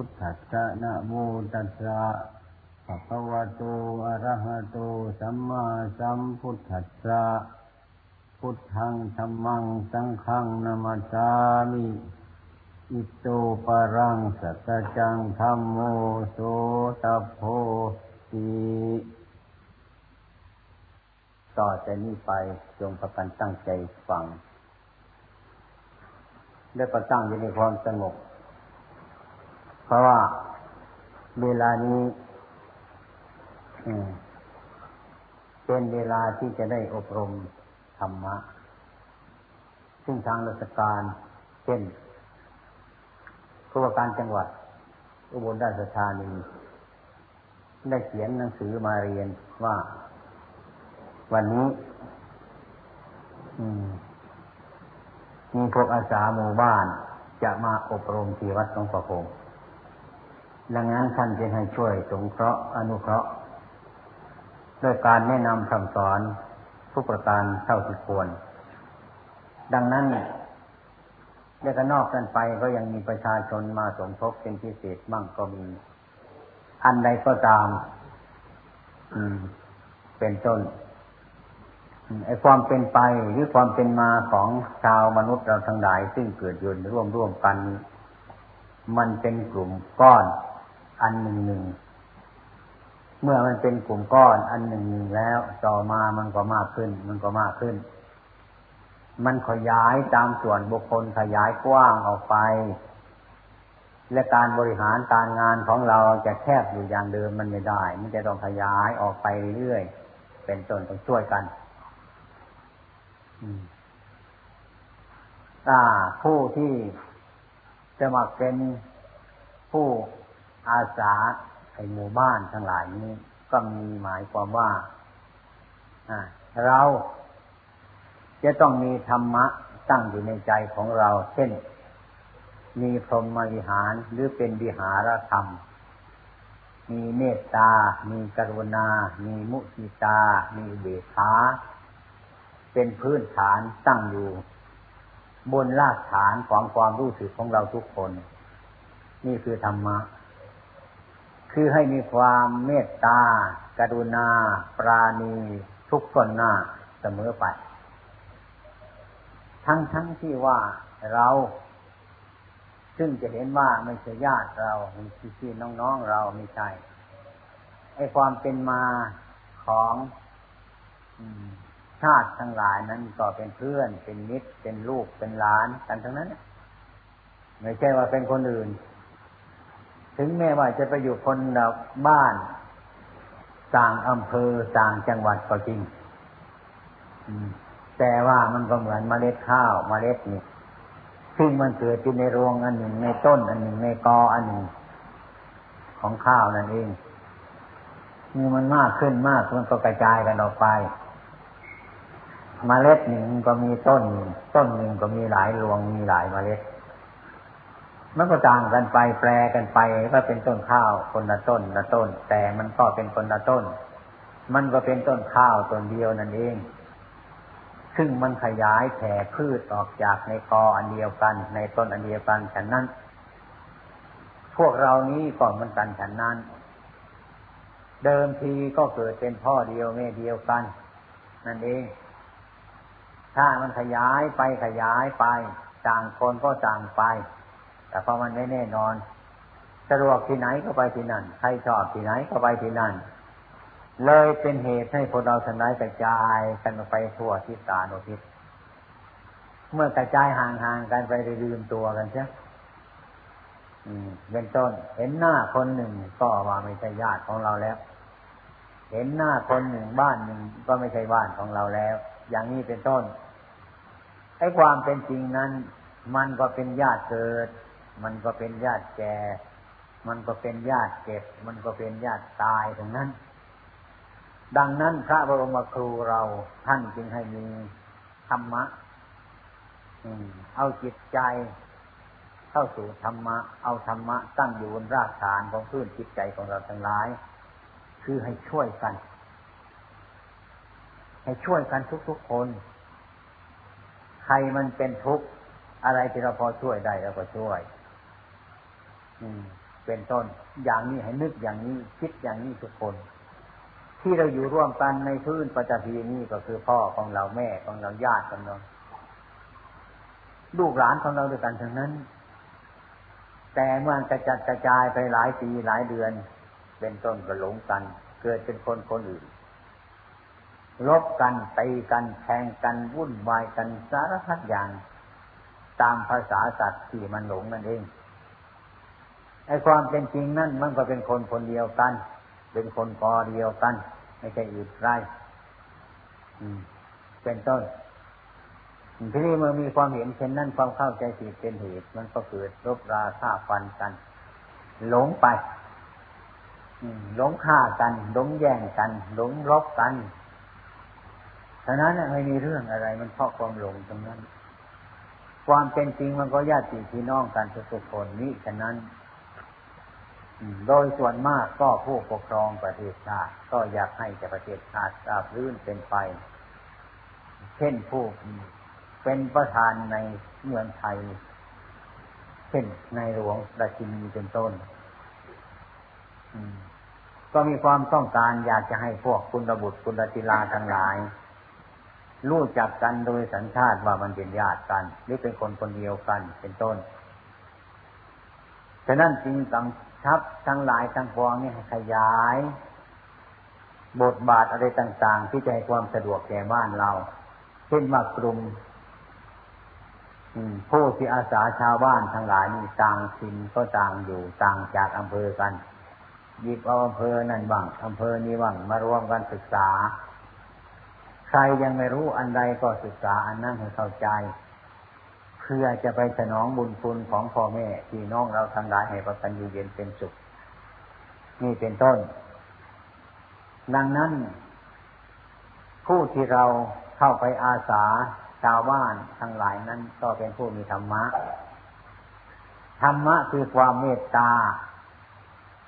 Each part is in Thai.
พุทธัสสะนะโมตัสสะภะคะวะโตอะระหะโตสัมมาสัมพุทธัสสะพุทธังธัมมังสังฆังนามัสสามิอิโตปรังสัจจังธัมโมโสตโพติต่อจากนี้ไปจงประกันตั้งใจฟังได้ประตั้งอยู่ในความสงบ เพราะว่าเวลานี้เป็นเวลาที่จะได้อบรมธรรมะ ซึ่งทางราชการเช่นผู้ว่าการจังหวัด อุบลราชธานีได้เขียนหนังสือมาเรียนว่า วันนี้มีพวกอาสาหมู่บ้านจะมาอบรมที่วัดหลวงพ่อคง ดังนั้นท่านจึงให้ช่วยสงเคราะห์อนุเคราะห์ด้วยการแนะนำคำสอนทุกประการเท่าที่ควร ดังนั้นแล้ก็นอกกันไปก็ยังมีประชาชนมาสมทบเป็นพิเศษมั่งก็มี อันใดก็ตามอืมเป็นต้นไอ้ความเป็นไปหรือความเป็นมาของชาวมนุษย์เราทั้งหลาย ซึ่งเกิดยู่ร่วมร่วมกัน มันเป็นกลุ่มก้อน อันหนึ่งหนึ่งเมื่อมันเป็นกลุ่มก้อนอันหนึ่งหนึ่งแล้ว ต่อมามันก็มากขึ้น มันก็มากขึ้น มันขยายตามส่วนบุคคลขยายกว้างออกไป และการบริหารการงานของเราจะแคบอยู่อย่างเดิมมันไม่ได้ มันจะต้องขยายออกไปเรื่อยๆเป็นต้นต้องช่วยกันถ้าผู้ที่จะมาเป็นผู้ อาสาไอหมู่บ้านทั้งหลายนี้ ก็มีหมายความว่าเราจะต้องมีธรรมะตั้งอยู่ในใจของเรา เช่น มีพรหมวิหารหรือเป็นวิหารธรรม มีเมตตา มีกรุณา มีมุทิตา มีเบขาเป็นพื้นฐานตั้งอยู่ บนรากฐานของความรู้สึกของเราทุกคน นี่คือธรรมะ คือให้มีความเมตตา กรุณา ปราณีทุกคนหน้าเสมอไป ทั้งทั้งที่ว่าเรา ซึ่งจะเห็นว่าไม่ใช่ญาติเราไม่ใช่พี่น้องๆเราไม่ใช่ไอความเป็นมาของชาติทั้งหลายนั้นก็เป็นเพื่อน เป็นมิตร เป็นลูก เป็นหลานกันทั้งนั้น ไม่ใช่ว่าเป็นคนอื่น ถึงแม้ว่าจะไปอยู่คนบ้านต่างอำเภอต่างจังหวัดก็จริงแต่ว่ามันก็เหมือนเมล็ดข้าวเมล็ดนี่ซึ่งมันเกิดอยู่ในรวงอันหนึ่งในต้น อันหนึ่งในกออันหนึ่งของข้าวนั่นเองนี่มันมากขึ้นมากมันก็กระจายกันออกไปมเมล็ดหนึ่งก็มีต้น ต้นหนึ่งก็มีหลายรวงมีหลายเมล็ด มันก็ต่างกันไปแปลกันไปว่าเป็นต้นข้าวคนละต้นละต้น แต่มันก็เป็นคนละต้น มันก็เป็นต้นข้าวต้นเดียวนั่นเอง ซึ่งมันขยายแผ่พืชออกจากในกออันเดียวกัน ในต้นอันเดียวกันฉันนั้น พวกเรานี้ก็มันกันฉันนั้น เดิมทีก็เกิดเป็นพ่อเดียวแม่เดียวกัน นั่นเอง ถ้ามันขยายไปขยายไปต่างคนก็ต่างไป แต่พอมันไม่แน่นอนสะดวกที่ไหนก็ไปที่นั่น ใครชอบที่ไหนก็ไปที่นั่น เลยเป็นเหตุให้พวกเราทั้งหลายกระจายกันไปทั่วทิศตาโนทิศเมื่อกระจายห่างๆกันไปลืมตัวกันใช่เป็นต้น เห็นหน้าคนหนึ่งก็ว่าไม่ใช่ญาติของเราแล้ว เห็นหน้าคนหนึ่งบ้านหนึ่งก็ไม่ใช่บ้านของเราแล้ว อย่างนี้เป็นต้นไอ้ความเป็นจริงนั้น มันก็เป็นญาติเกิด มันก็เป็นญาติแก่ มันก็เป็นญาติเก็บ มันก็เป็นญาติตายตรงนั้น ดังนั้นพระบรมครูเราท่านจึงให้มีธรรมะเอาจิตใจเข้าสู่ธรรมะ เอาธรรมะตั้งอยู่บนรากฐานของพื้นจิตใจของเราทั้งหลาย คือให้ช่วยกัน ให้ช่วยกันทุกๆคน ใครมันเป็นทุกข์อะไรที่เราพอช่วยได้เราก็ช่วย เป็นต้น อย่างนี้ให้นึกอย่างนี้ คิดอย่างนี้ทุกคน ที่เราอยู่ร่วมกันในพื้นปัจจุบันนี้ก็คือพ่อของเราแม่ของเราญาติของเราลูกหลานของเราด้วยกันทั้งนั้น แต่เมื่อกระจัดกระจายไปหลายปีหลายเดือน เป็นต้นก็หลงกัน เกิดเป็นคนคนอื่นลบกันตีกันแทงกันวุ่นวายกันสารพัดอย่าง ตามภาษาสัตว์ที่มันหลงนั่นเอง ไอ้ความเป็นจริงนั่นมันก็เป็นคนคนเดียวกัน เป็นคนกอเดียวกัน ไม่ใช่อื่นไรเป็นต้นทีนี้เมื่อมีความเห็นเช่นนั้นความเข้าใจผิดเป็นเหตุ มันก็เกิดรบราฆ่าฟันกัน หลงไปหลงฆ่ากันหลงแย่งกัน หลงรบกันฉะนั้นไม่มีเรื่องอะไร มันเพราะความหลงตรงนั้น ความเป็นจริงมันก็ญาติพี่น้องกันทุกคนนี้ฉะนั้น โดยส่วนมากก็ผู้ปกครองประเทศชาติ ก็อยากให้แต่ประเทศชาติราบรื่นเป็นไป เช่นผู้เป็นประธานในเมืองไทย เช่นในหลวงราชินีเป็นต้นก็มีความต้องการอยากจะให้พวกคุณระบุตรคุณรติลาทั้งหลาย รู้จักกันโดยสัญชาติว่ามันเป็นญาติกัน หรือเป็นคนคนเดียวกันเป็นต้น ฉะนั้นจริง ตังทับทั้งหลายทั้งปวงนี่ขยาย บทบาทอะไรต่าง ๆ ที่จะให้ความสะดวกแก่บ้านเรา เช่นว่ากลุ่มผู้ที่อาสาชาวบ้านทั้งหลายนี่ต่างถิ่นก็ต่างอยู่ต่างจากอำเภอกันหยิบเอาอำเภอนั่นบ้างอำเภอนี้บ้างมารวมกันศึกษา ใครยังไม่รู้อันใดก็ศึกษาอันนั้นให้เข้าใจ พื่อจะไปสนองบุญคุณของพ่อแม่พี่น้องเราทั้งหลายให้ประกันอยู่เย็นเป็นสุข นี่เป็นต้น ดังนั้น ผู้ที่เราเข้าไปอาสาชาวบ้านทั้งหลายนั้น ก็เป็นผู้มีธรรมะ ธรรมะคือความเมตตา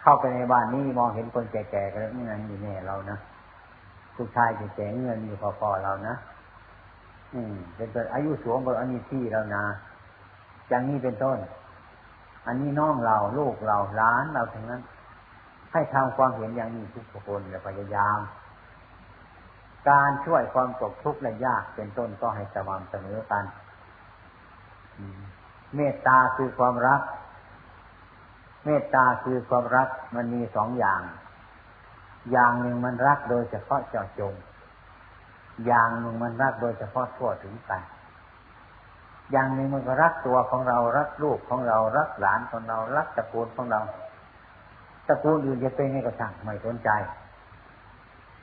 เข้าไปในบ้านนี้มองเห็นคนแก่ๆก็นี่นั่นอยู่แน่เรานะผู้ชายจะแจงเงินมีพอๆเรานะ อืม เป็นต้นอายุสูงกว่าอันนี้ที่เรานะอย่างนี้เป็นต้น อันนี้น้องเราลูกเราล้านเราทั้งนั้น ให้ทำความเห็นอย่างนี้ทุกคนและพยายาม การช่วยความตกทุกข์และยากเป็นต้นก็ให้สม่ำเสมอกันเมตตาคือความรัก เมตตาคือความรักมันมีสองอย่าง อย่างหนึ่งมันรักโดยเฉพาะเจาะจง อย่างหนึ่งมันรักโดยเฉพาะทั่วถึงกัน อย่างหนึ่งมันก็รักตัวของเรารักลูกของเรารักหลานของเรา รักตระกูลของเราตระกูลอื่นจะเป็นไงก็ช่างไม่สนใจ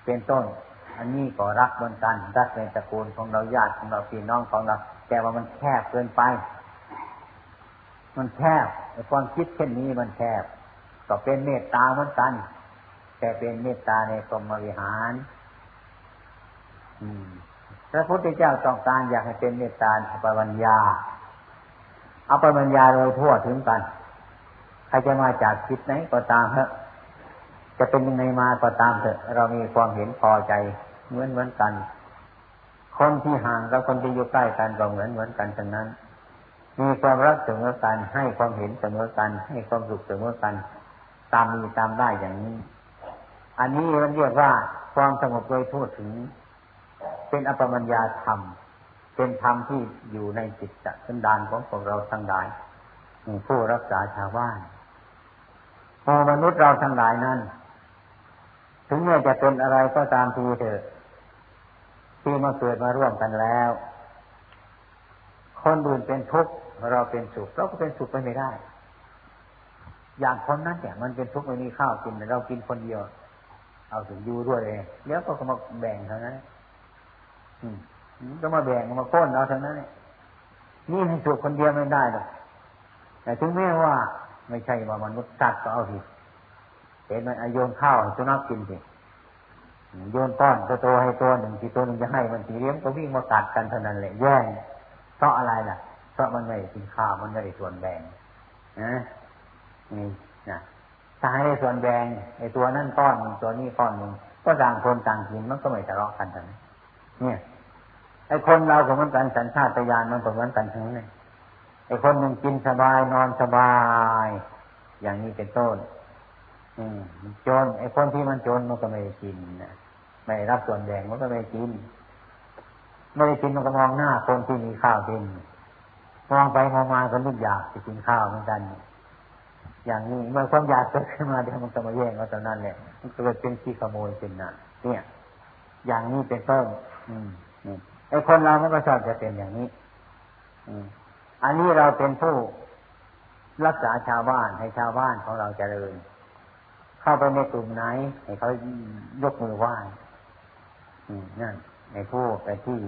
เป็นต้น อันนี้ก็รักเหมือนกันรักในตระกูลของเราญาติของเราพี่น้องของเรา แต่ว่ามันแคบเกินไป มันแคบความคิดเช่นนี้มันแคบก็เป็นเมตตาเหมือนกัน แต่เป็นเมตตาในกรมวิหาร พระพุทธเจ้าต้องการอยากให้เป็นเมตตาอปัญญาเอาปัญญาโดยทั่วถึงกัน ใครจะมาจากคิดไหนก็ตามเถอะจะเป็นยังไงมาก็ตามเถอะเรามีความเห็นพอใจเหมือนเหมือนกัน คนที่ห่างกับคนที่อยู่ใกล้กันก็เหมือนเหมือนกันทั้งนั้น มีความรักเสมอกันให้ความเห็นเสมอกัน ให้ความสุขเสมอกัน ตามมีตามได้อย่างนี้ อันนี้มันเรียกว่าความสงบโดยทั่วถึง เป็นอปมัญญาธรรม เป็นธรรมที่อยู่ในจิตสันดานของพวกเราทั้งหลายผู้รักษาชาวบ้านพอมนุษย์เราทั้งหลายนั้น ถึงแม้จะเป็นอะไรก็ตามทีเถอะ ที่มาเกิดมาร่วมกันแล้ว คนอื่นเป็นทุกข์เราเป็นสุขเราก็เป็นสุขไปไม่ได้ อย่างคนนั้นเนี่ยมันเป็นทุกข์ไม่มีข้าวกินเรากินคนเดียว เอาถึงอยู่ด้วยเองแล้วก็มาแบ่งเท่านั้น ก็มาแบ่งมาพ้นเอาเท่านั้นนี่ให้สุขคนเดียวไม่ได้หรอกแต่ถึงแม้ว่า ไม่ใช่ว่ามนุษย์สัตว์ก็เอาผิดเห็นมันโยนข้าวสุนัขกินสิโยนต้อนตัวโตให้ตัวหนึ่งทีตัวหนึ่งจะให้มันทีเลี้ยงก็วิ่งมากัดกันเท่านั้นแหละแย่งเพราะอะไรล่ะเพราะมันไม่กินข้าวมันไม่ได้ส่วนแบ่งนะนี่นะถ้าให้ส่วนแบ่งไอ้ตัวนั่นก้อนตัวนี้ก้อนหนึ่งก็ต่างคนต่างกินมันก็ไม่ทะเลาะกันเทั้งนั้น เนี่ยไอ้คนเราก็เหมือนกันสัญชาตญาณมันก็เหมือนกันทั้งนั้นไอ้คนหนึ่งกินสบายนอนสบาย อย่างนี้เป็นต้น อืมจนไอ้คนที่มันจนมันก็ไม่กินนะไม่รับส่วนแบ่งมันก็ไม่กินไม่ได้กินมันก็มองหน้าคนที่มีข้าวกินมองไปมองมาก็นึกอยากจะกินข้าวเหมือนกัน อย่างนี้เมื่อความอยากเกิดขึ้นมาเดี๋ยวมันจะมาแย่งเราตอนนั้นแหละมันเกิดเป็นขี้ขโมยเป็นน่ะ เนี่ย อย่างนี้เป็นต้นไอ้คนเรามันก็ชอบจะเป็นอย่างนี้อันนี้เราเป็นผู้รักษาชาวบ้านให้ชาวบ้านของเราเจริญ เข้าไปในกลุ่มไหน ให้เขายกมือไหว้นั่นในผู้ไปที่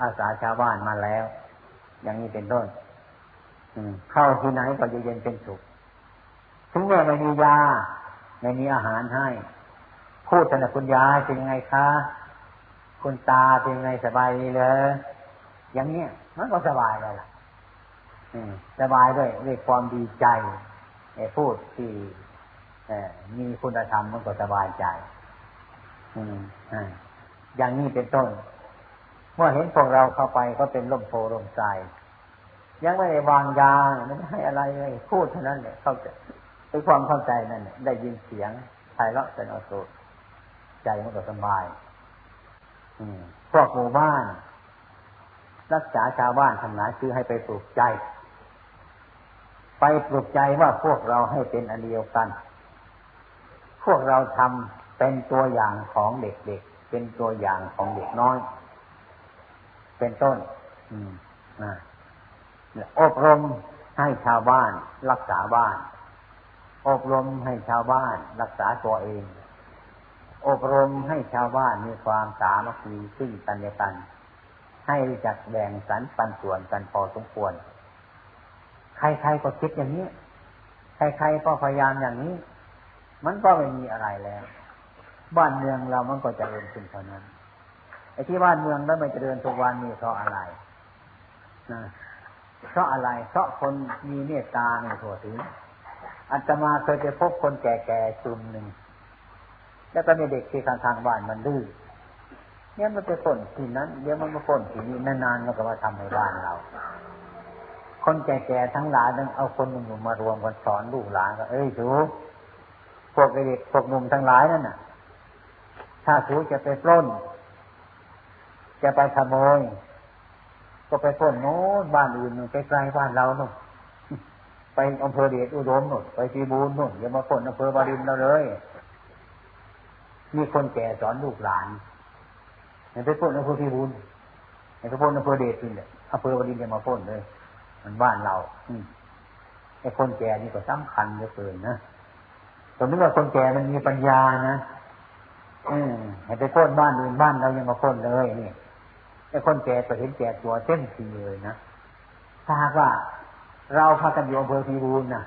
อาสาชาวบ้านมาแล้ว อย่างนี้เป็นต้นเข้าที่ไหนก็จะเย็นเป็นสุขถึงแม้ไม่มียาไม่มีอาหารให้ พูดแต่คุณยายเป็นไงคะ คุณตาเป็นไงสบายดีเลยอย่างเนี้ยมันก็สบายเลยล่ะสบายด้วยด้วยความดีใจพูดที่มีคุณธรรมมันก็สบายใจอย่างนี้เป็นต้น เมื่อเห็นพวกเราเข้าไปก็เป็นลมโพลมใจยังไม่ได้วางยาไม่ได้อะไรเลยพูดเท่านั้นเนี่ยเข้าใจด้วยความเข้าใจนั่นได้ยินเสียงไพเราะเป็นอสุใจมันก็สบาย พวกหมู่บ้าน รักษาชาวบ้านทำงานคือให้ไปปลูกใจ ไปปลุกใจว่าพวกเราให้เป็นอันเดียวกัน พวกเราทำเป็นตัวอย่างของเด็กๆ เป็นตัวอย่างของเด็กน้อย เป็นต้นอบรมให้ชาวบ้าน รักษาบ้าน อบรมให้ชาวบ้าน รักษาตัวเอง อบรมให้ชาวบ้านมีความสามัคคีซึ่งกันและกัน ให้จัดแบ่งสรรปันส่วนกันพอสมควร ใครๆก็คิดอย่างนี้ ใครๆก็พยายามอย่างนี้ มันก็ไม่มีอะไรแล้ว บ้านเมืองเรามันก็จะเริญขึ้นเท่านั้นไอ้ที่บ้านเมืองแล้วม่เจะเริญทุกวันนี้เพราะอะไรนะเพราะอะไร เพราะคนมีเมตตาในทั่วถึงอัตมาเคยไปพบคนแก่ๆกลุ่มหนึ่ง แล้วก็มีเด็กที่ข้างๆบ้านมันดื้อเนี่ยมันไปพ่นที่นั้นเดี๋ยวมันมาพ่นที่นี้นานๆมันก็มาทำในบ้านเรา คนแก่ๆทั้งหลายต้องเอาคนหนุ่มมารวมกันสอนลูกหลานก็เอ้ยสูพวกเด็กพวกหนุ่มทั้งหลายนั่นน่ะ ถ้าสูจะไปปล้น จะไปขโมยก็ไปปล้นโน้นบ้านอื่นไปไกลๆบ้านเราโน่นไปอำเภอเดชอุดมโน่นไปทีบูนโน่นอย่ามาปล้นอำเภอบารินเราเลย มีคนแก่สอนลูกหลานไปปล้นอำเภอทีบูนไปปล้นอำเภอเดชินี่แหละอำเภอบารินจะมาปล้นเลย มันบ้านเราไอ้คนแก่นี่ก็สำคัญเหลือเกินนะสมมติว่าคนแก่มันมีปัญญานะอืมให้ไปพ้นบ้านอื่นบ้านเรายังมาพ้นเลยนี่ไอ้คนแก่ก็เห็นแก่ตัวเต้นทีเลยนะถ้าว่าเราพากันอยู่อำเภอพีบูลนะ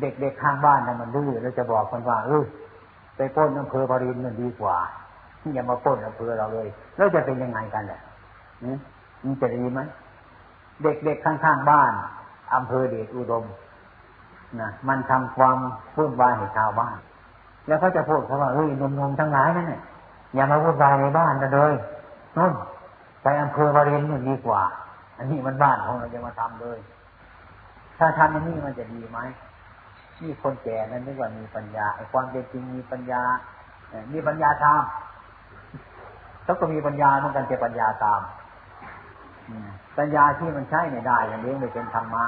เด็กๆข้างบ้านนะมันดื้อเราจะบอกคนว่าเออ ไปพ้นอำเภอปรินมันดีกว่าอย่ามาพ้นอำเภอเราเลย แล้วจะเป็นยังไงกันแหละมันจะดีไหมเด็กๆข้างๆบ้านอำเภอเดชอุดมนะมันทำความวุ่นวายให้ชาวบ้าน แล้วเขาจะพูดเขาว่าเฮ้ยนมๆทั้งหลายนั่นเนี่ยอย่ามาวุ่นวายในบ้านกันเลยนู่นไปอำเภอวารินนี่ดีกว่า อันนี้มันบ้านของเราจะมาทำเลย ถ้าทำอันนี้มันจะดีไหม ที่คนแก่นั้นนึกว่ามีปัญญาไอ้ความเป็นจริงมีปัญญามีปัญญาตามเขาก็มีปัญญาเหมือนกันจะปัญญาตามปัญญาที่มันใช้ไม่ได้อย่างนี้ไม่เป็นธรรมะ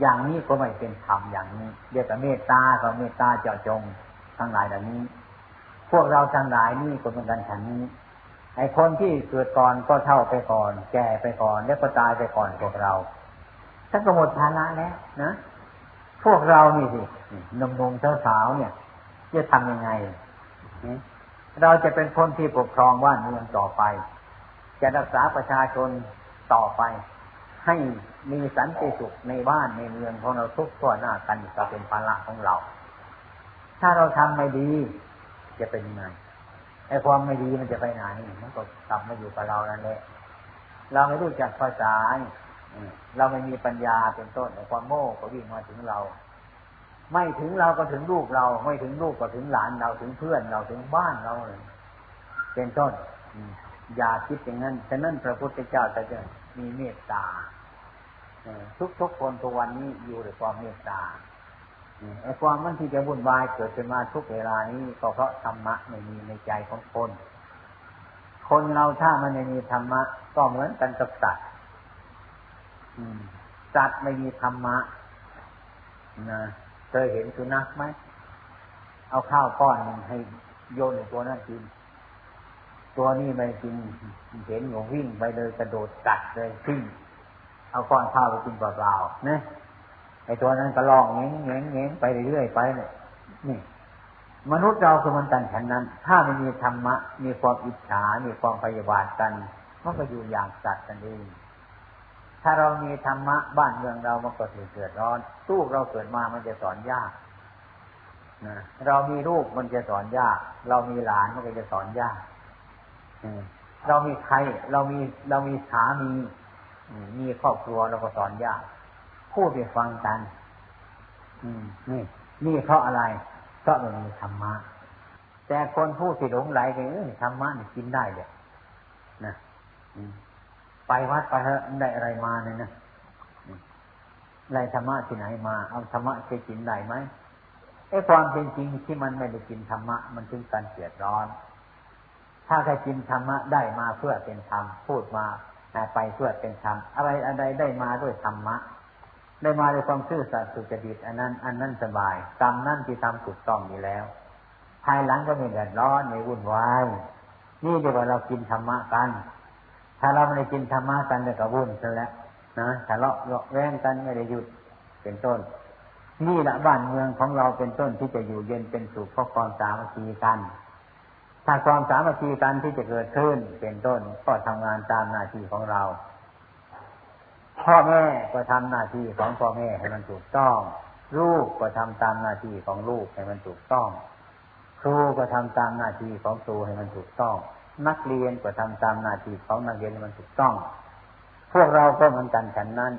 อย่างนี้ก็ไม่เป็นธรรมอย่างนี้เรียกแต่เมตตากับเมตตาเจาะจงทั้งหลายเหล่านี้ พวกเราทั้งหลายนี่ก็เป็นกันฉันนี้ไอ้คนที่เกิดก่อนก็เท่าไปก่อน แก่ไปก่อน แล้วก็ตายไปก่อนพวกเราท่านก็หมดฐานะแล้วนะ พวกเรานี่สินมนมสาวๆเนี่ย จะทำยังไง เราจะเป็นคนที่ปกครองว่านเมืองต่อไป จะรักษาประชาชนต่อไป ให้มีสันติสุขในบ้านในเมืองของเราทุกตัวหน้ากันก็เป็นภาระของเรา ถ้าเราทำไม่ดี จะเป็นยังไงไอ้ความไม่ดีมันจะไปไหนมันก็กลับมาอยู่กับเรานั่นแหละเราไม่รู้จักภาษา เราไม่มีปัญญาเป็นต้นไอ้ความโง่ก็วิ่งมาถึงเรา ไม่ถึงเราก็ถึงลูกเรา ไม่ถึงลูกก็ถึงหลานเราถึงเพื่อนเราถึงบ้านเราเป็นต้นอย่าคิดอย่างนั้นฉะนั้นพระพุทธเจ้าจะมีเมตตาทุกทุกคนทุกวันนี้อยู่ด้วยความเมตตาไอ้ความมันที่จะวุ่นวายเกิดขึ้นมาทุกเวลานี้ก็เพราะธรรมะไม่มีในใจของคน คนเราถ้ามันไม่มีธรรมะก็เหมือนกันกับสัตว์ สัตว์ไม่มีธรรมะนะเคยเห็นสุนัขไหม เอาข้าวก้อนให้โยนตัวนั้นกิน ตัวนี้ไม่กินเห็นหนูวิ่งไปเลยกระโดดกัดเลยทิ้งเอาก้อนข้าวไปกินเปล่าๆเนี่ยไอ้ตัวนั้นก็ลองเงี้ยเงี้ยเงี้ยไปเรื่อยๆไปเนี่ยนี่ มนุษย์เราคือมันกันฉันนั้น ถ้าไม่มีธรรมะ มีความอิจฉา มีความพยาบาทกันมันก็อยู่อย่างสัตว์กันเอง ถ้าเรามีธรรมะบ้านเมืองเรามันก็ถือเกิดร้อนลูกเราเกิดมามันจะสอนยากนะเรามีลูกมันจะสอนยาก เรามีหลานมันก็จะสอนยากเรามีใครเรามีเรามีสามีมีครอบครัวเราก็สอนยากพูดไปฟังกันนี่นี่เพราะอะไรเพราะมันมีธรรมะแต่คนพูดสิหลงไหลไปเออธรรมะนี่กินได้เลยนะ ไปวัดไปเถอะได้อะไรมาเนี่ยนะไรธรรมะที่ไหนมา เอาธรรมะไปกินได้ไหมไอ้ความเป็นจริงที่มันไม่ได้กินธรรมะมันถึงการเสียดร้อน ถ้าใครกินธรรมะได้มาเพื่อเป็นธรรมพูดมาไปเพื่อเป็นธรรมอะไรอะไรได้มาด้วยธรรมะ ได้มาด้วยความซื่อสัตย์สุจริตอันนั้น อันนั้นสบายกรรมนั่นที่ทำถูกต้องอยู่แล้ว ภายหลังก็ไม่เดือดร้อนไม่วุ่นวายนี่เดี๋ยวเรากินธรรมะกัน ถ้าเราไม่ได้กินธรรมะกันเนี่ยก็วุ่นซะแล้วนะทะเลาะเลาะแว้งกันไม่ได้หยุดเป็นต้น นี่ละบ้านเมืองของเราเป็นต้นที่จะอยู่เย็นเป็นสุขเพราะความสามัคคีกัน ถ้าความสามัคคีกันที่จะเกิดขึ้นเป็นต้นก็ทำงานตามหน้าที่ของเราพ่อแม่ก็ทำหน้าที่ของพ่อแม่ให้มันถูกต้อง ลูกก็ทำตามหน้าที่ของลูกให้มันถูกต้อง ครูก็ทำตามหน้าที่ของครูให้มันถูกต้อง นักเรียนก็ทำตามหน้าที่ของนักเรียนมันถูกต้อง พวกเราก็เหมือนกันฉันนั้น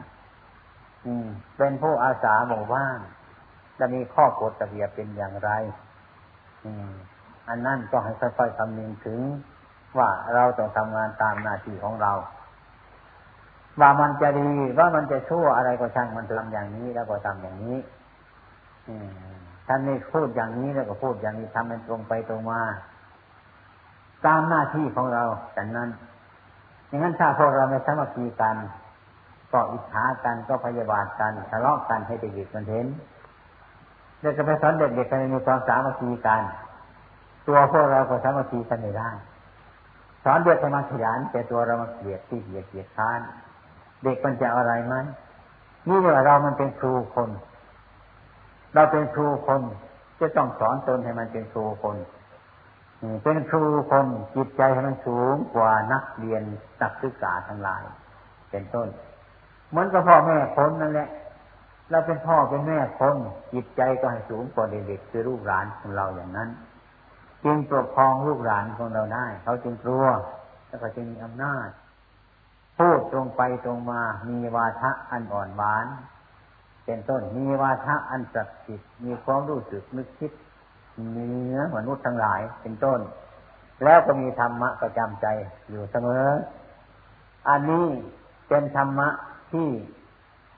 อืม เป็นผู้อาสาหมู่บ้านจะมีข้อกฎระเบียบเป็นอย่างไร อืม อันนั้นก็ให้ค่อยๆคำนึงถึง ว่าเราต้องทำงานตามหน้าที่ของเรา ว่ามันจะดีว่ามันจะชั่วอะไรก็ช่างมันทำอย่างนี้แล้วก็ทำอย่างนี้ท่านนี่พูดอย่างนี้แล้วก็พูดอย่างนี้ทำมันตรงไปตรงมา ตามหน้าที่ของเราแต่นั้นอย่างนั้นถ้าพวกเราไม่สามัคคีกันก็อิจฉากันก็พยาบาทกันทะเลาะกันให้เด็กๆมันเห็นเด็กก็ไปสอนเด็กๆกันมีความสามัคคีกัน ตัวพวกเราก็สามัคคีกันไม่ได้สอนเด็กให้มาขยันแต่ตัวเรามาเกลียดที่เกลียดเกลียดค้าน เด็กมันจะอะไรไหมนี่เว่าเรามันเป็นครูคน เราเป็นครูคนจะต้องสอนตนให้มันเป็นครูคน เป็นครูคนจิตใจให้มันสูงกว่านักเรียนนักศึกษาทั้งหลาย เป็นต้น เหมือนกับพ่อแม่คนนั่นแหละ เราเป็นพ่อเป็นแม่คนจิตใจก็ให้สูงกว่าเด็กๆคือลูกหลานของเราอย่างนั้น จึงปกครองลูกหลานของเราได้ เขาจึงกลัวแล้วก็จึงมีอำนาจ พูดตรงไปตรงมา มีวาทะอันอ่อนหวาน เป็นต้นมีวาทะอันศักดิ์สิทธิ์มีความรู้สึกนึกคิด เนื้อมนุษย์ทั้งหลายเป็นต้น แล้วก็มีธรรมะประจำใจอยู่เสมอ อันนี้เป็นธรรมะที่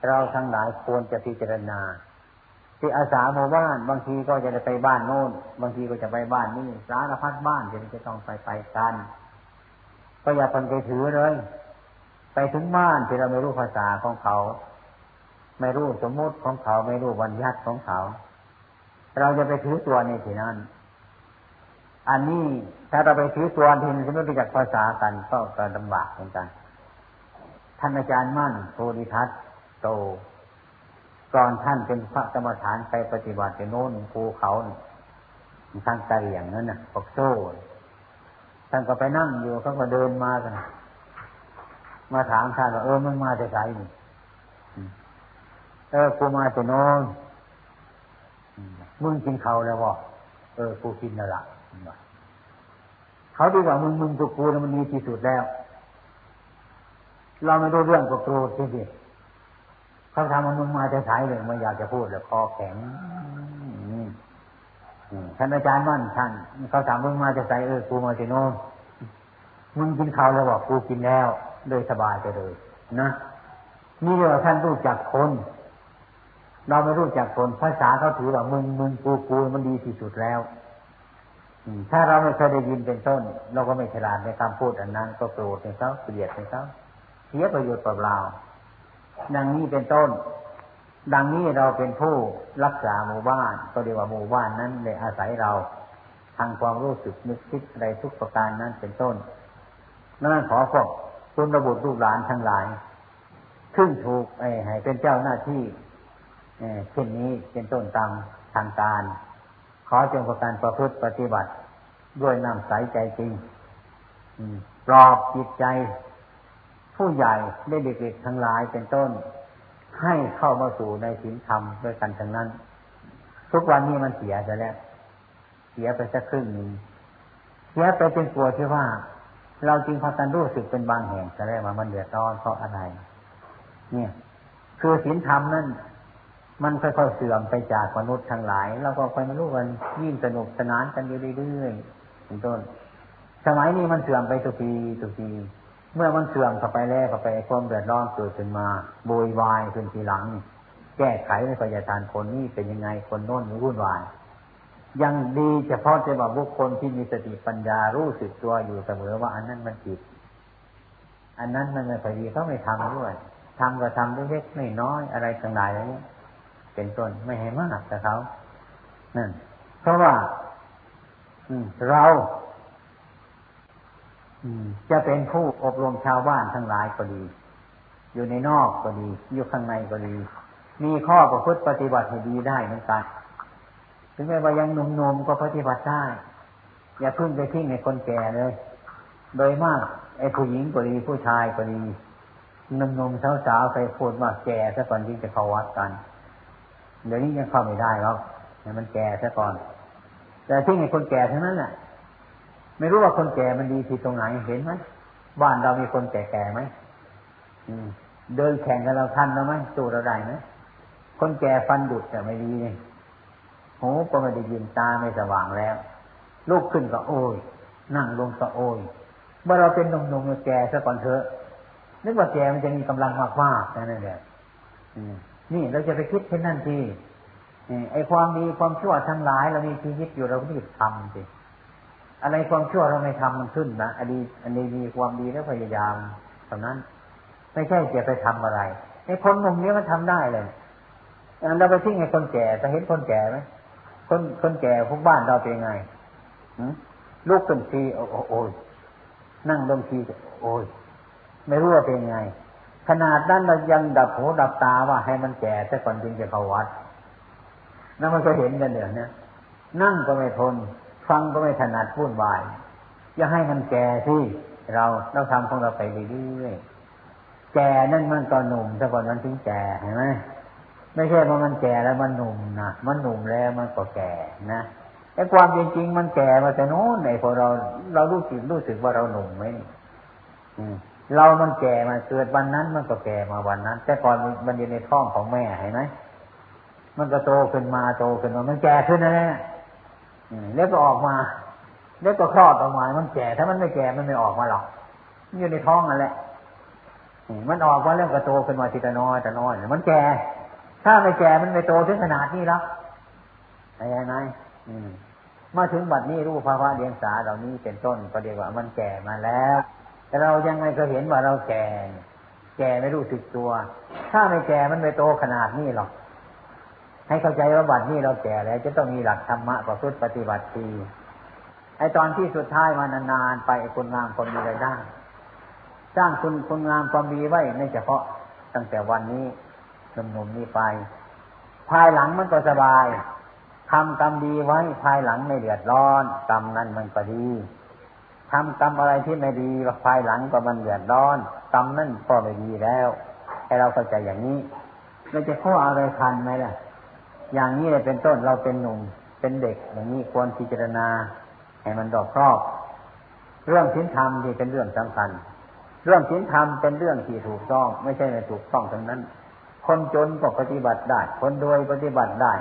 เราทั้งหลายควรจะพิจารณา ที่อาสาหมู่บ้านบางทีก็จะไปบ้านโน้น บางทีก็จะไปบ้านนี้สารพัดบ้านจะต้องไปไปกันก็อย่าพันไปถือเลย ไปถึงบ้านที่เราไม่รู้ภาษาของเขา ไม่รู้สมมุติของเขาไม่รู้บัญญัติของเขา เราจะไปถือตัวในที่นั้น อันนี้ถ้าเราไปถือตัวทีนี้ไม่รู้จักภาษากันก็ก็ลำบากเหมือนกัน ท่านอาจารย์มั่นโพธิทัตโตก่อนท่านเป็นพระกรรมฐานไปปฏิบัติในโน้นภูเขาทางกะเหรี่ยงนั่นน่ะปกโซ่ท่านก็ไปนั่งอยู่เขาก็เดินมากันมาถามท่านว่าเออมึงมาจะไกลนี่เออกูมาจะโน้น มึงกินเขาแล้ววะเออกูกินแล้วละเขาดีกว่ามึงมึงกูกูมันมีที่สุดแล้ว เราไม่รู้เรื่องกับกูจริงๆเขาทำมันมึงมาจะสายเลยไม่อยากจะพูดเลยคอแข็งท่านอาจารย์มั่นท่านเขาถามมึงมาจะใส่เออกูมาจะโน้นมึงกินเขาแล้วบอกกูกินแล้วโดยสบายไปเลย นะนี่เราท่านรู้จักคน เราไม่รู้จักคนภาษาเขาถือว่ามึงมึงกูกูมันดีที่สุดแล้วถ้าเราไม่เคยได้ยินเป็นต้น เราก็ไม่ฉลาดในคำพูดอันนั้น ก็โกรธในเขาเกลียดในเขาเสียประโยชน์เปล่าดังนี้เป็นต้น ดังนี้เราเป็นผู้รักษาหมู่บ้าน ก็เรียกว่าหมู่บ้านนั้นเลยอาศัยเราทางความรู้สึกนึกคิดอะไรทุกประการนั้นเป็นต้นนั่นขอขอบคุณระบุลูกหลานทั้งหลายซึ่งถูกไอ้ให้เป็นเจ้าหน้าที่ เช่นนี้เป็นต้นตามทางการ ขอจงประการประพฤติปฏิบัติ ด้วยน้ำใสใจจริงปลอบจิตใจ ผู้ใหญ่ได้เด็กๆทั้งหลายเป็นต้น ให้เข้ามาสู่ในศีลธรรมด้วยกันทั้งนั้น ทุกวันนี้มันเสียไปแล้ว เสียไปสักครึ่งหนึ่งเสียไปเป็นกลัวที่ว่า เราจริงพากันรู้สึกเป็นบางแห่งแต่แรกว่ามันเดือดร้อนเพราะอะไร เนี่ย คือศีลธรรมนั่น มันค่อยๆเสื่อมไปจากมนุษย์ทั้งหลาย เราก็ไปมารู้กันยิ่งสนุกสนานกันอยู่เรื่อยๆเป็นต้น สมัยนี้มันเสื่อมไปทุกทีทุกทีเมื่อมันเสื่อมเข้าไปแล้วเข้าไปความเดือดร้อนเกิดขึ้นมาโวยวายขึ้นทีหลัง แก้ไขในปัญญาทานคนนี้เป็นยังไงคนโน้นวุ่นวาย ยังดีเฉพาะจะบอกบุคคลที่มีสติปัญญารู้สึกตัวอยู่เสมอว่าอันนั้นมันผิด อันนั้นมันไม่พอดีเขาไม่ทำด้วยทำก็ทำเล็กๆไม่น้อยอะไรต่างๆอย่างนี้ เป็นต้นไม่ให้มากแต่เขานั่นเพราะว่าเราจะเป็นผู้อบรมชาวบ้านทั้งหลายก็ดี อยู่ในนอกก็ดี อยู่ข้างในก็ดี มีข้อประพฤติปฏิบัติให้ดีได้เหมือนกันถึงแม้ว่ายังหนุ่มๆก็ปฏิบัติได้ อย่าพึ่งไปทิ้งในคนแก่เลย โดยมากไอ้ผู้หญิงก็ดีผู้ชายก็ดีหนุ่มๆสาวๆไปพูดว่าแก่ซะก่อนที่จะเข้าวัดกัน เดี๋ยวนี้ยังเข้าไม่ได้แล้วเนี่ยมันแก่ซะก่อน แต่ที่ไอ้คนแก่ทั้งนั้นแหละไม่รู้ว่าคนแก่มันดีที่ตรงไหนเห็นไหมบ้านเรามีคนแก่ๆไหมเดินแข่งกันเราทันแล้วไหมสู้เราได้ไหมคนแก่ฟันดุดแต่ไม่ดีเลยหูก็ไม่ได้ยินตาไม่สว่างแล้วลุกขึ้นก็โอยนั่งลงก็โอยเมื่อเราเป็นหนุ่มๆแก่ซะก่อนเถอะนึกว่าแก่มันจะมีกำลังมากๆนั่นแหละ นี่เราจะไปคิดเช่นนั้นทีไอ้ความดีความชั่วทั้งหลายเรามีชีวิตอยู่เราก็รีบทำสิอะไรความชั่วเราไม่ทำมันขึ้นนะอันนี้อันนี้มีความดีแล้วพยายามเท่านั้น ไม่ใช่จะไปทำอะไรไอ้คนหนุ่มนี้มันทำได้เลยเราไปทิ้งไอ้คนแก่จะเห็นคนแก่ไหมคนคนแก่พวกบ้านเราเป็นไงลูกขึ้นทีโอ้ยนั่งลงทีโอ้ยไม่รู้ว่าเป็นไง ขนาดนั้นเรายังดับหูดับตาว่าให้มันแก่แต่ก่อนจึงจะเข้าวัดนั่นมันก็เห็นกันเดี๋ยวนี้นั่งก็ไม่ทน ฟังก็ไม่ถนัดพูดวายอย่าให้มันแก่ที่เราเราทำของเราไปเรื่อยๆแก่นั่นมันก็หนุ่มแต่ก่อนมันถึงแก่เห็นไหมไม่ใช่ว่ามันแก่แล้วมันหนุ่มนะมันหนุ่มแล้วมันก็แก่นะแต่ความจริงๆมันแก่มาแต่โน้นไอ้พอเราเรารู้สึกรู้สึกว่าเราหนุ่มไหมอืม เรามันแก่มาเกิดวันนั้นมันก็แก่มาวันนั้น แต่ก่อนมันอยู่ในท้องของแม่เห็นไหมมันก็โตขึ้นมาโตขึ้นมา มันแก่ขึ้นนะเนี่ยแล้วก็ออกมา แล้วก็คลอดออกมา มันแก่ ถ้ามันไม่แก่มันไม่ออกมาหรอกมันอยู่ในท้องนั่นแหละมันออกมาแล้วก็โตขึ้นมาทีละน้อยแต่น้อย มันแก่ ถ้าไม่แก่มันไม่โตถึงขนาดนี้หรอกอะไรไงมาถึงบัดนี้รูปภาวะเดียงสาเหล่านี้เป็นต้นก็เรียกว่ามันแก่มาแล้ว แต่เรายังไงก็เห็นว่าเราแก่ แก่ไม่รู้สึกตัว ถ้าไม่แก่มันไม่โตขนาดนี้หรอก ให้เข้าใจว่าบัดนี้เราแก่แล้ว จะต้องมีหลักธรรมะประพฤติปฏิบัติดีไอตอนที่สุดท้ายมานานๆไปคุณงามความดีอะไรได้สร้างคุณคุณงามความดีไว้ไม่เฉพาะตั้งแต่วันนี้หนุ่มๆนี้ไป ภายหลังมันก็สบายทำกรรมดีไว้ภายหลังไม่เดือดร้อนกรรมนั้นมันก็ดี ทำกรรมอะไรที่ไม่ดีภายหลังก็มันเดือดร้อนกรรมนั่นก็ไม่ดีแล้ว ให้เราเข้าใจอย่างนี้ เราจะข้ออะไรทันไหมล่ะ อย่างนี้เลยเป็นต้นเราเป็นหนุ่มเป็นเด็กอย่างนี้ควรพิจารณา ให้มันดอกครอบ เรื่องศีลธรรมที่เป็นเรื่องสำคัญ เรื่องศีลธรรมเป็นเรื่องที่ถูกต้อง ไม่ใช่ไม่ถูกต้องทั้งนั้น คนจนก็ปฏิบัติได้ คนรวยปฏิบัติได้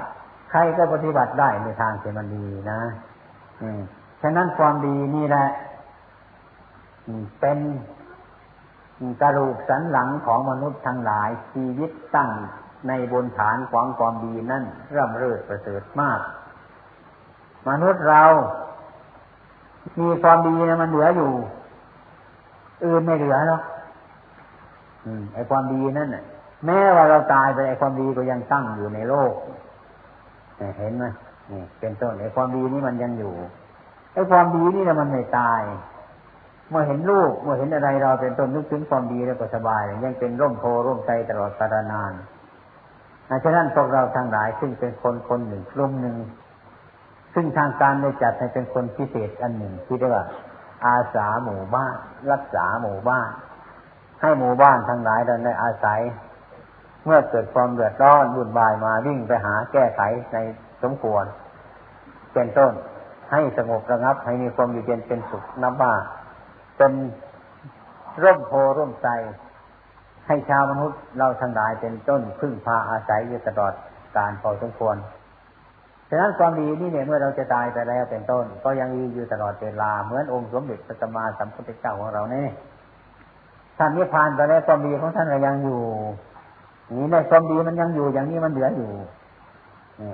ใครก็ปฏิบัติได้ในทางที่มันดีนะ อืมฉะนั้นความดีนี่แหละ เป็นกระดูกสันหลังของมนุษย์ทั้งหลาย ชีวิตตั้งในบนฐานของความดีนั่นร่ำเริดประเสริฐมาก มนุษย์เรา มีความดีนะมันเหลืออยู่ อื่นไม่เหลือหรอกไอ้ความดีนั่นน่ะ แม้ว่าเราตายไปไอ้ความดีก็ยังตั้งอยู่ในโลกเห็นไหมนี่เป็นต้นไอ้ความดีนี่มันยังอยู่ไอ้ความดีนี่นะมันไม่ตาย เมื่อเห็นลูกเมื่อเห็นอะไรเราเป็นต้นนึกถึงความดีแล้วก็สบาย ยังเป็นร่มโพร่มใจตลอดกาลนานฉะนั้นพวกเราทั้งหลายซึ่งเป็นคนคนหนึ่งกลุ่มหนึ่ง ซึ่งทางการได้จัดให้เป็นคนพิเศษอันหนึ่งที่เรียกว่า อาสาหมู่บ้าน รักษาหมู่บ้าน ให้หมู่บ้านทั้งหลายเราได้อาศัย เมื่อเกิดความเดือดร้อนบุ่นวายมาวิ่งไปหาแก้ไขในสมควรเป็นต้นให้สงบระงับให้มีความอยู่เย็นเป็นสุขนับว่า เป็นร่มโพร่มใจให้ชาวมนุษย์เราทั้งหลายเป็นต้นพึ่งพาอาศัยอยู่ตลอดการพอสมควรฉะนั้นความดีนี่เนี่ยเมื่อเราจะตายไปแล้วเป็นต้น ก็ยังมีอยู่ตลอดเวลาเหมือนองค์สมเด็จพระสัมมาสัมพุทธเจ้าของเราเนี่ยท่านนิพพานไปแล้วความดีของท่านก็ยังอยู่ นี่ในความดีมันยังอยู่อย่างนี้มันเหลืออยู่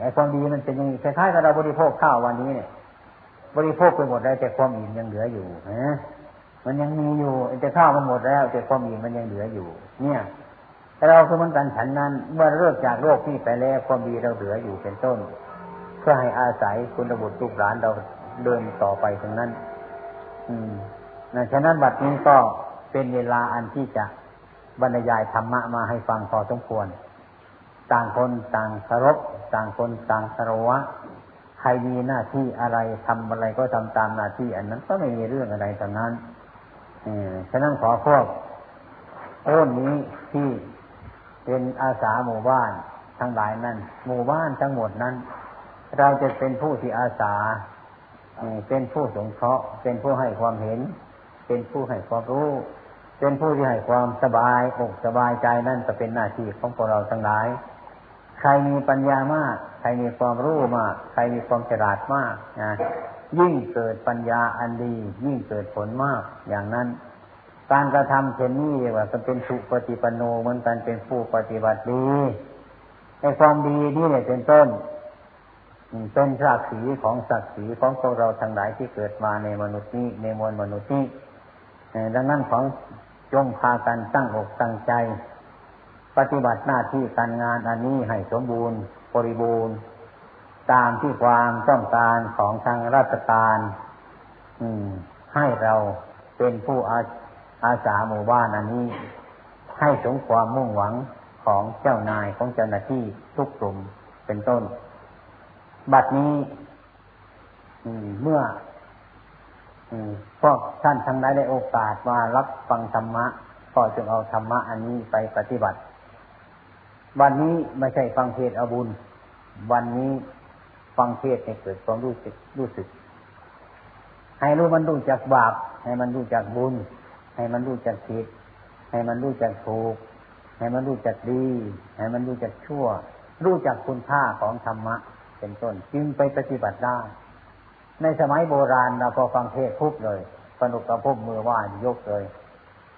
ไอ้ความดีมันเป็นอย่างนี้คล้ายๆกับเราบริโภคข้าววันนี้เนี่ยบริโภคไปหมดแล้วแต่ความอิ่มยังเหลืออยู่นะ มันยังมีอยู่แต่ข้าวมันหมดแล้ว แต่ความอิ่มมันยังเหลืออยู่ เนี่ยแต่เราคือมันกันฉันนั้น เมื่อเลิกจากโลกนี้ไปแล้วความดีเราเหลืออยู่เป็นต้น เพื่อให้อาศัยคุณบุตรลูกหลานเราเดินต่อไปตรงนั้น อืมนะฉะนั้นบัดนี้ก็เป็นเวลาอันที่จะบรรยายธรรมะมาให้ฟังพอสมควร ต่างคนต่างเคารพต่างคนต่างคารวะใครมีหน้าที่อะไรทำอะไรก็ทำตามหน้าที่อันนั้นก็ไม่มีเรื่องอะไรตรงนั้น ฉะนั้นขอพวกโอ้นนี้ที่เป็นอาสาหมู่บ้านทั้งหลายนั้น หมู่บ้านทั้งหมดนั้น เราจะเป็นผู้ที่อาสาเป็นผู้สงเคราะห์เป็นผู้ให้ความเห็น เป็นผู้ให้ความรู้ เป็นผู้ที่ให้ความสบายอกสบายใจนั่นจะเป็นหน้าที่ของพวกเราทั้งหลาย ใครมีปัญญามาก ใครมีความรู้มาก ใครมีความฉลาดมากนะ ยิ่งเกิดปัญญาอันดี ยิ่งเกิดผลมากอย่างนั้น การกระทำเช่นนี้เรียกว่าเป็นสุปฏิปโนเหมือนกันเป็นผู้ปฏิบัติดีในความดีนี่เนี่ยเป็นต้นเป็นศักดิ์ศรีของศักดิ์ศรีของพวกเราทั้งหลายที่เกิดมาในมนุษย์นี้ในมวลมนุษย์นี้ดังนั้นของจงพากันตั้งอกตั้งใจ ปฏิบัติหน้าที่การงานอันนี้ให้สมบูรณ์ บริบูรณ์ ตามที่ความต้องการของทางราชการให้เราเป็นผู้อาอาสาหมู่บ้านอันนี้ ให้สมความมุ่งหวังของเจ้านายของเจ้าหน้าที่ทุกกลุ่มเป็นต้น บัดนี้เมื่อพวกท่านทั้งหลายได้โอกาสมารับฟังธรรมะ ก็จงเอาธรรมะอันนี้ไปปฏิบัติ วันนี้ไม่ใช่ฟังเทศอาบุญ วันนี้ ฟังเทศให้เกิดความรู้สึกรู้สึก ให้รู้มันรู้จักบาป ให้มันรู้จักบุญ ให้มันรู้จักผิด ให้มันรู้จักถูก ให้มันรู้จักดี ให้มันรู้จักชั่ว รู้จักคุณค่าของธรรมะ เป็นต้น จึงไปปฏิบัติได้ ในสมัยโบราณเราพอฟังเทศพุบเลยสนุกกระพบมือว่ายกเลย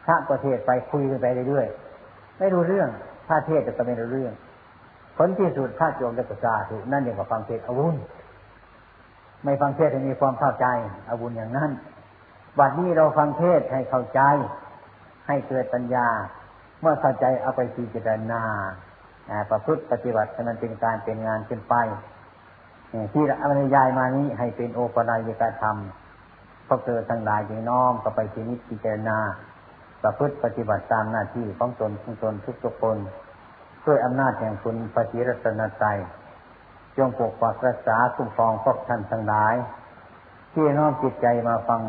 พระประเทศไปคุยไปเรื่อยๆไม่รู้เรื่องพระเทศจะไม่รู้เรื่อง ผลที่สุดถ้าโยมได้กระจาถูกนั่นเรียกว่าฟังเทศอาวุธไม่ฟังเทศให้มีความเข้าใจอาวุธอย่างนั้นบัดนี้เราฟังเทศให้เข้าใจ ให้เกิดปัญญา เมื่อเข้าใจเอาไปพิจารณาประพฤติปฏิบัติให้มันเป็นการเป็นงานขึ้นไปที่อรยายมานี้ให้เป็นโอปนายกธรรมพอเกิดทั้งหลายจึงน้อมก็ไปทีนิจพิจารณา ประพฤติปฏิบัติตามหน้าที่ของตนของตนทุกทุกคน ด้วยอำนาจแห่งคุณปฏิรัตนใจจงปกปักรักษาคุ้มครองพวกท่านทั้งหลาย ที่น้อมจิตใจมาฟัง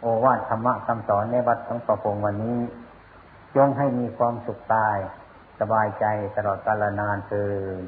โอวาทธรรมะคำสอนในวัดของประพงวันนี้ จงให้มีความสุขตาย สบายใจตลอดกาลนานเถิด